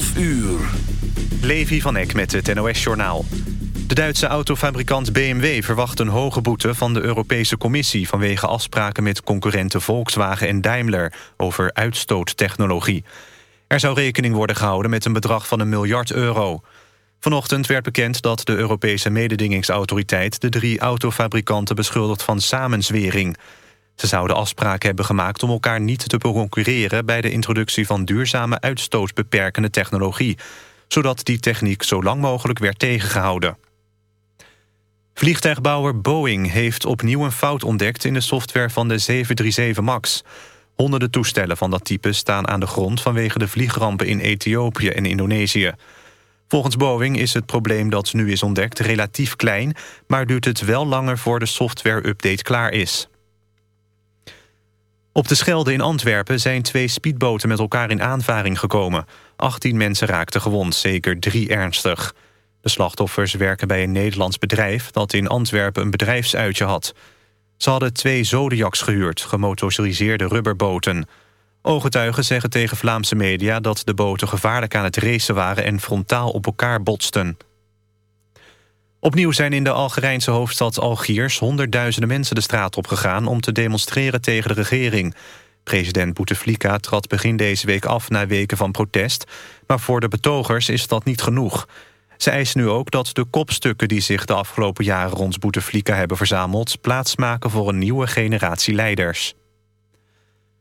12 uur. Levi van Eck met het NOS-journaal. De Duitse autofabrikant BMW verwacht een hoge boete van de Europese Commissie... vanwege afspraken met concurrenten Volkswagen en Daimler over uitstoottechnologie. Er zou rekening worden gehouden met een bedrag van een miljard euro. Vanochtend werd bekend dat de Europese mededingingsautoriteit... de drie autofabrikanten beschuldigt van samenzwering... Ze zouden afspraken hebben gemaakt om elkaar niet te concurreren... bij de introductie van duurzame uitstootbeperkende technologie... zodat die techniek zo lang mogelijk werd tegengehouden. Vliegtuigbouwer Boeing heeft opnieuw een fout ontdekt... in de software van de 737 MAX. Honderden toestellen van dat type staan aan de grond... vanwege de vliegrampen in Ethiopië en Indonesië. Volgens Boeing is het probleem dat nu is ontdekt relatief klein... maar duurt het wel langer voor de software-update klaar is. Op de Schelde in Antwerpen zijn twee speedboten met elkaar in aanvaring gekomen. 18 mensen raakten gewond, zeker drie ernstig. De slachtoffers werken bij een Nederlands bedrijf... dat in Antwerpen een bedrijfsuitje had. Ze hadden twee Zodiacs gehuurd, gemotoriseerde rubberboten. Ooggetuigen zeggen tegen Vlaamse media... dat de boten gevaarlijk aan het racen waren en frontaal op elkaar botsten. Opnieuw zijn in de Algerijnse hoofdstad Algiers... honderdduizenden mensen de straat opgegaan om te demonstreren tegen de regering. President Bouteflika trad begin deze week af na weken van protest... maar voor de betogers is dat niet genoeg. Ze eisen nu ook dat de kopstukken die zich de afgelopen jaren... rond Bouteflika hebben verzameld... plaatsmaken voor een nieuwe generatie leiders.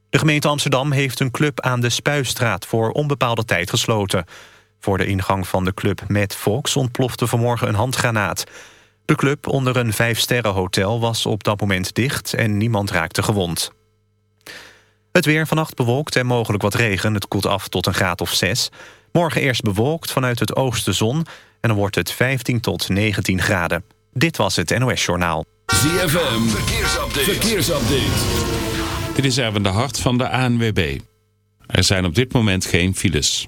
De gemeente Amsterdam heeft een club aan de Spuistraat... voor onbepaalde tijd gesloten... Voor de ingang van de club Mad Fox ontplofte vanmorgen een handgranaat. De club onder een vijfsterrenhotel was op dat moment dicht... en niemand raakte gewond. Het weer vannacht bewolkt en mogelijk wat regen. Het koelt af tot een graad of 6. Morgen eerst bewolkt vanuit het oosten zon... en dan wordt het 15 tot 19 graden. Dit was het NOS Journaal. ZFM, verkeersupdate. verkeersupdate. Dit is Erwin de Hart van de ANWB. Er zijn op dit moment geen files.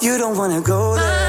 You don't wanna go there.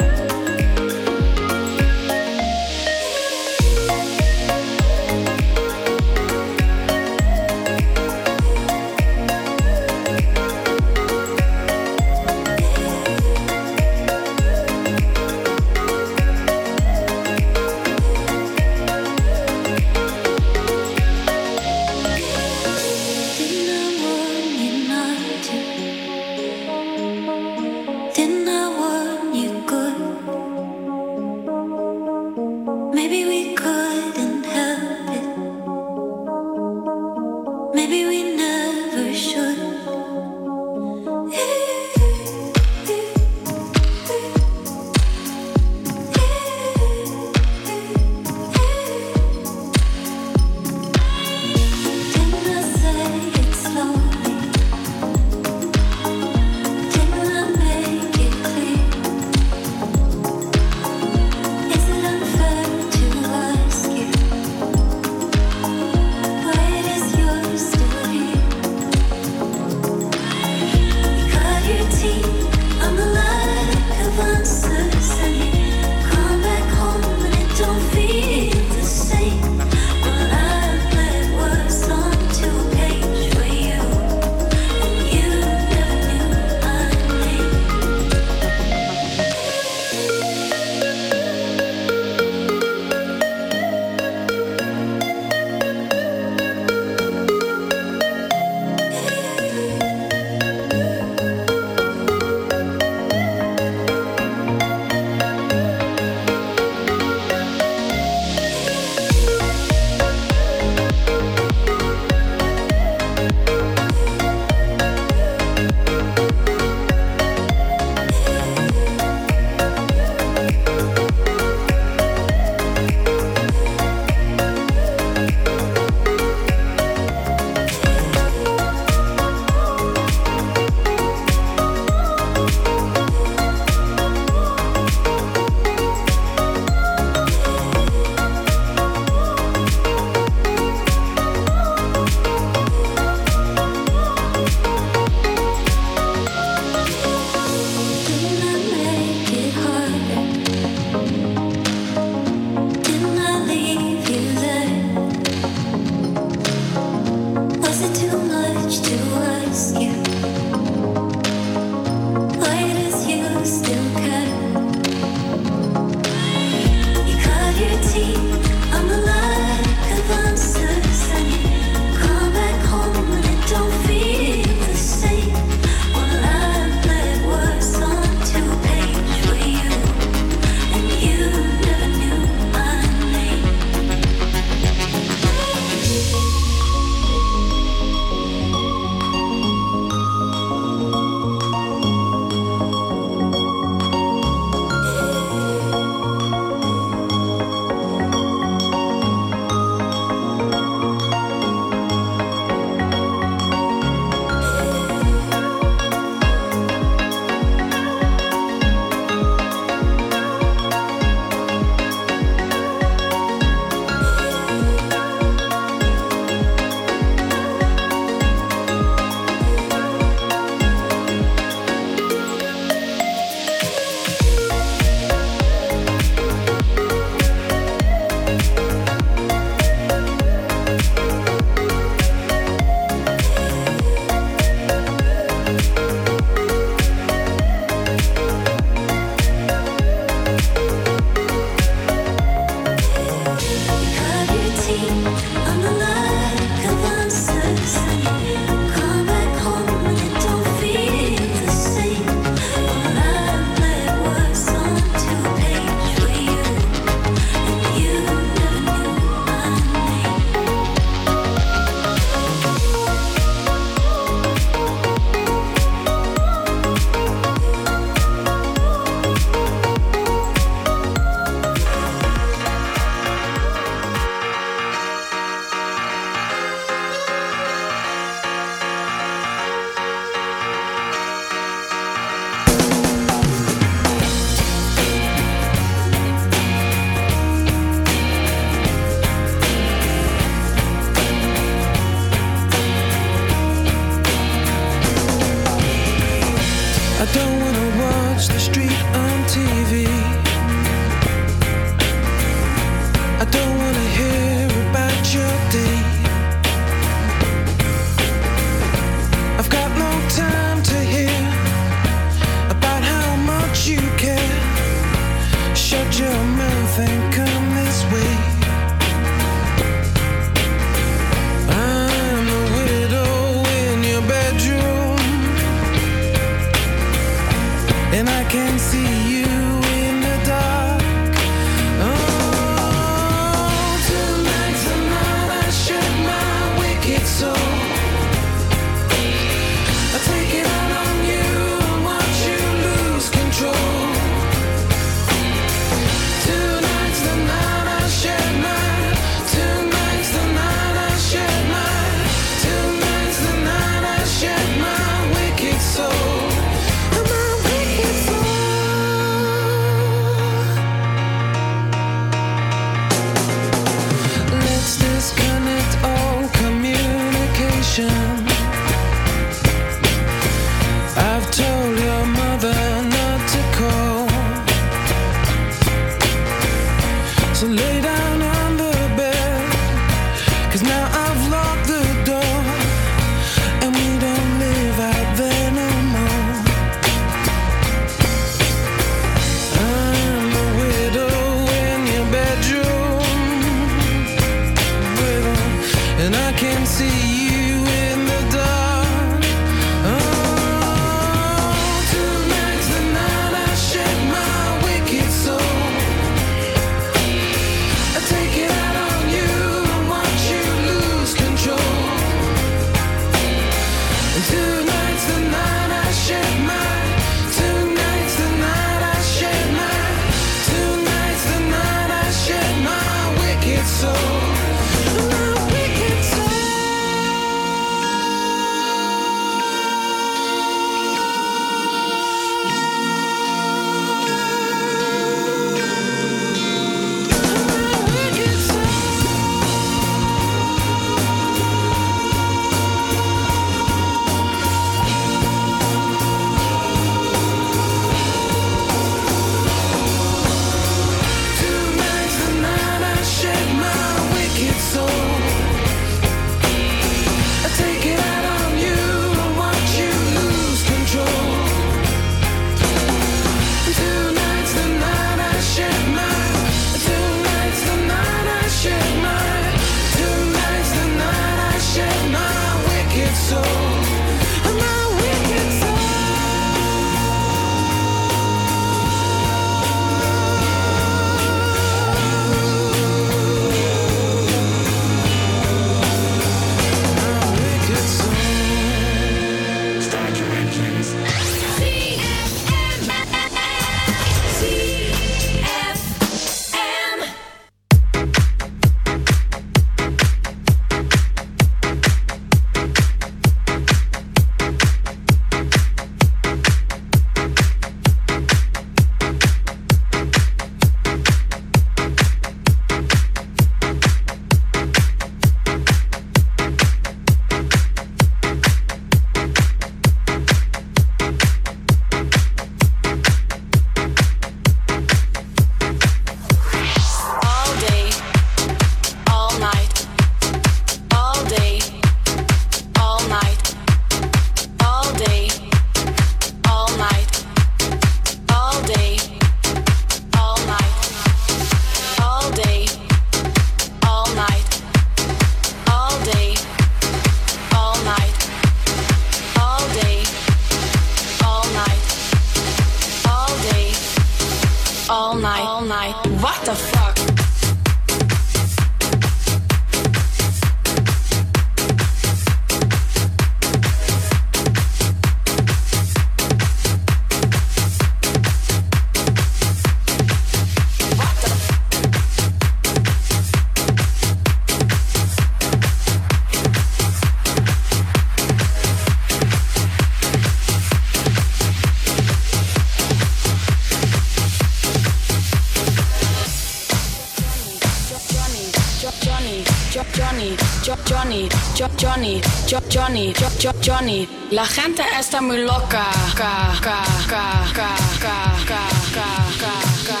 Johnny, Jo- Johnny, Jo- Johnny, Jo- Jo- Johnny. La gente está muy loca. Ca, ca, ca, ca, ca, ca, ca, ca, ca, ca, ca.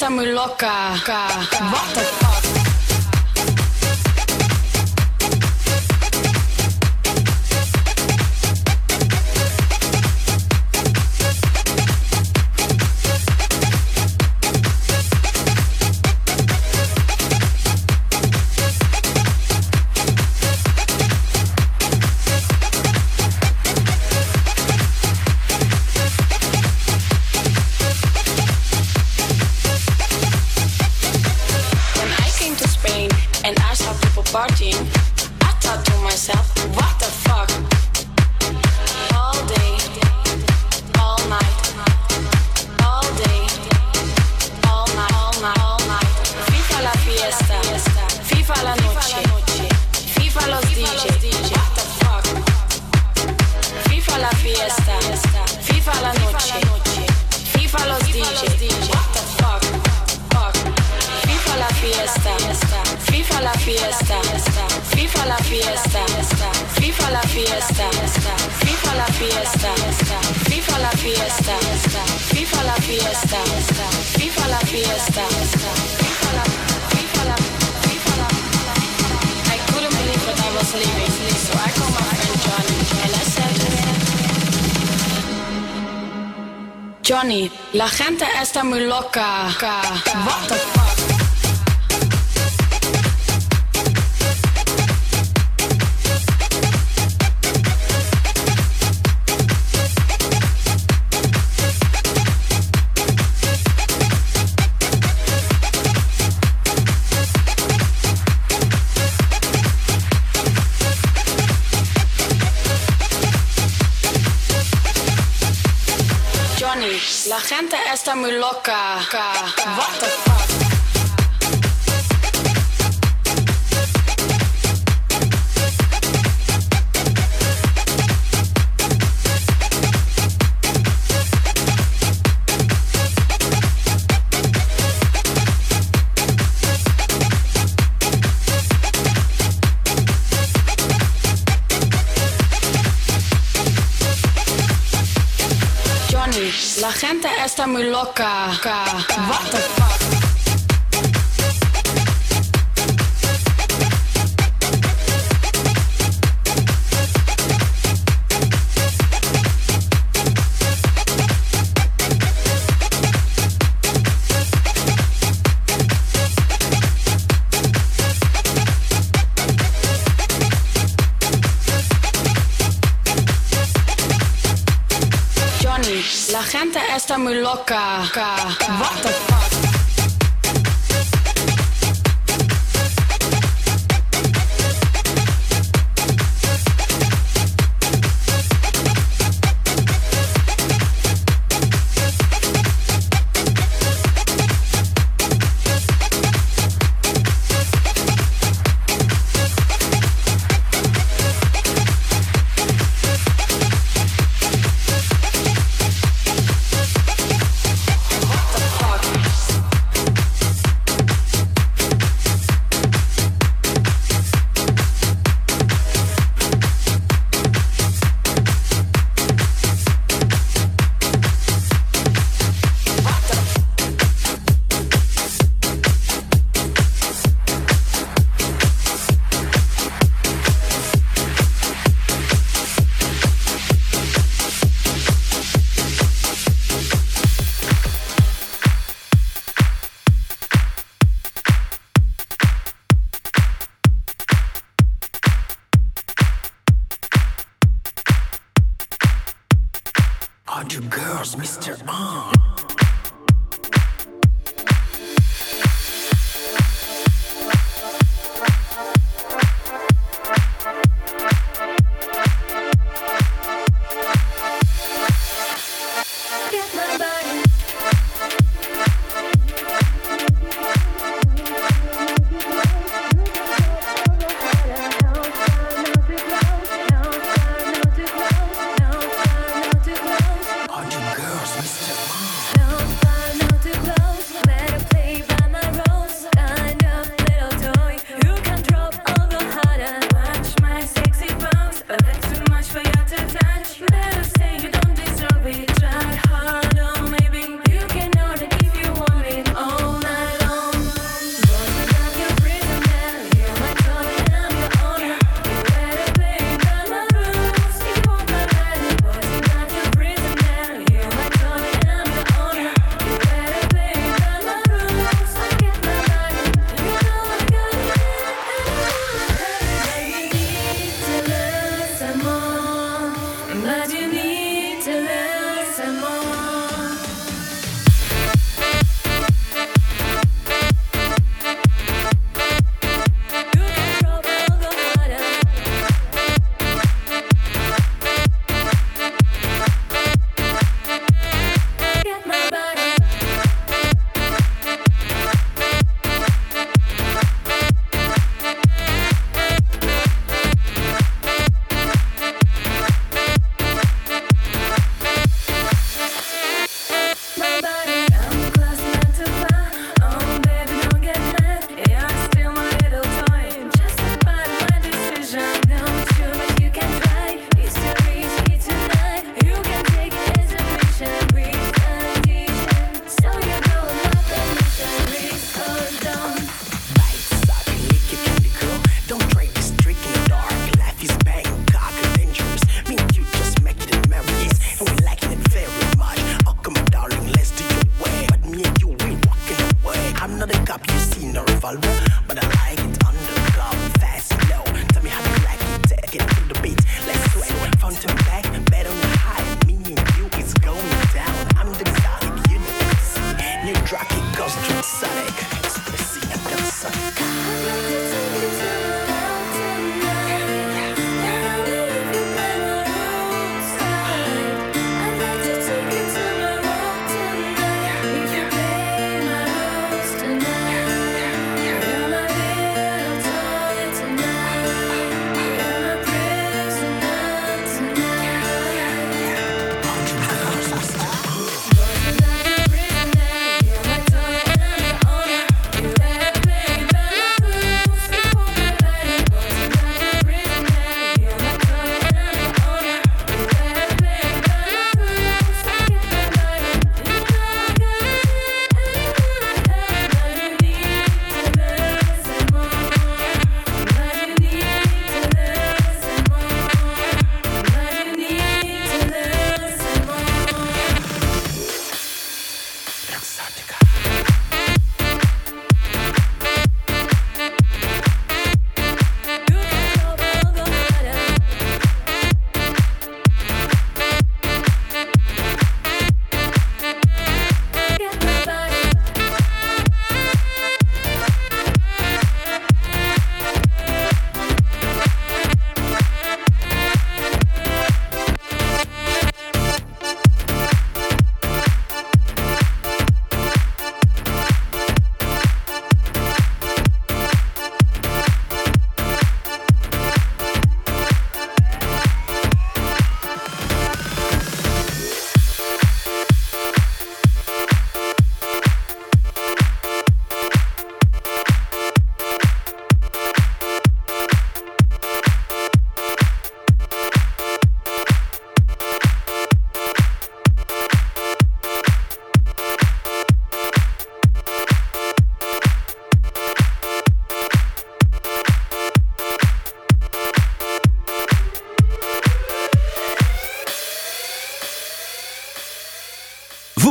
está muy loca. Ca, What the fuck? Fiesta, viva la fiesta, viva la fiesta, viva la fiesta, viva la fiesta, viva la fiesta, viva la, la, viva la. I couldn't believe what I was leaving, so I called my friend Johnny and I said. Johnny, la gente está muy loca. What the fuck? Está muy loca. What the está muy loca. The fuck? blocca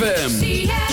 ZFM.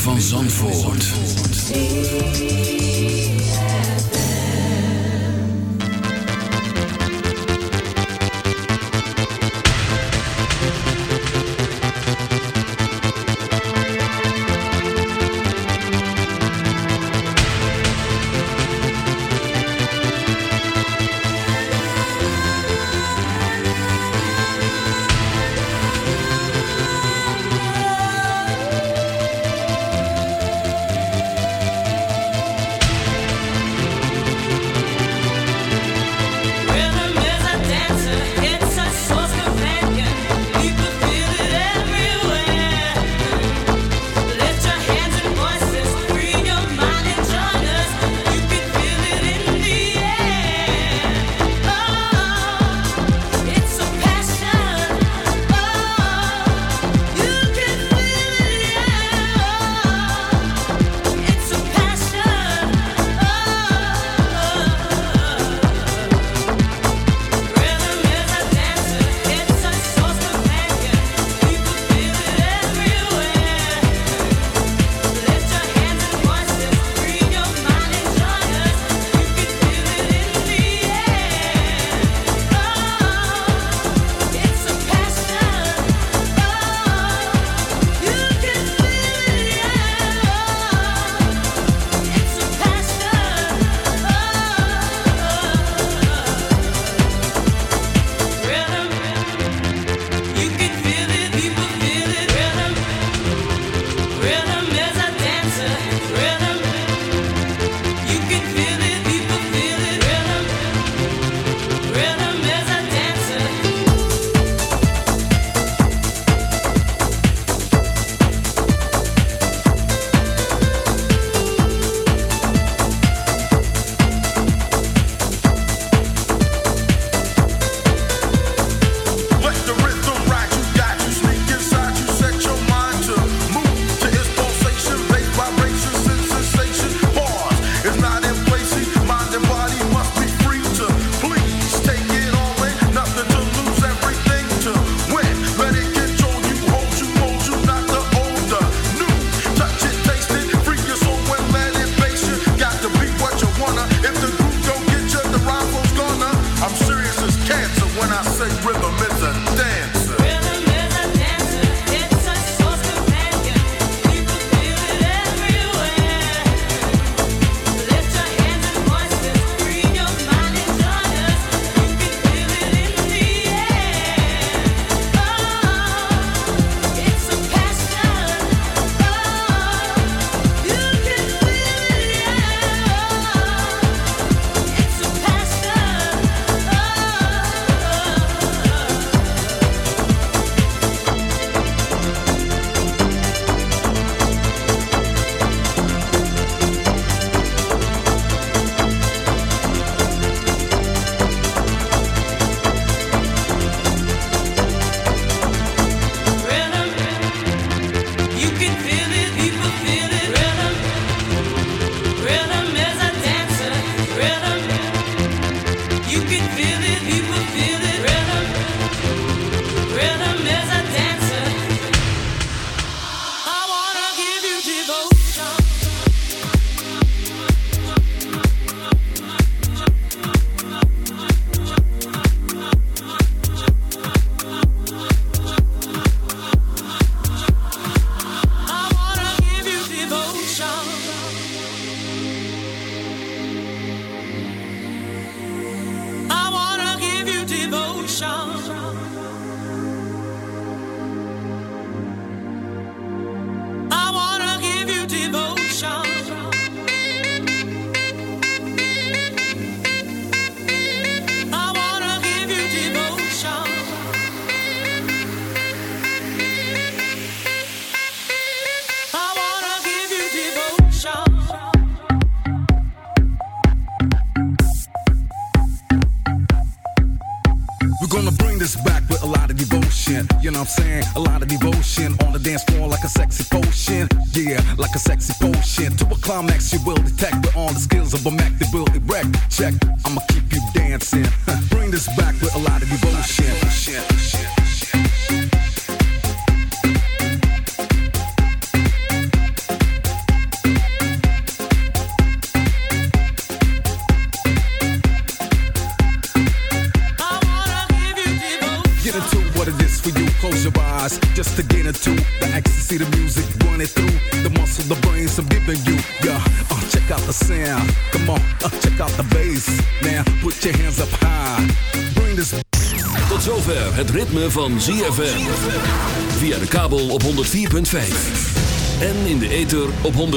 Van Zandvoort.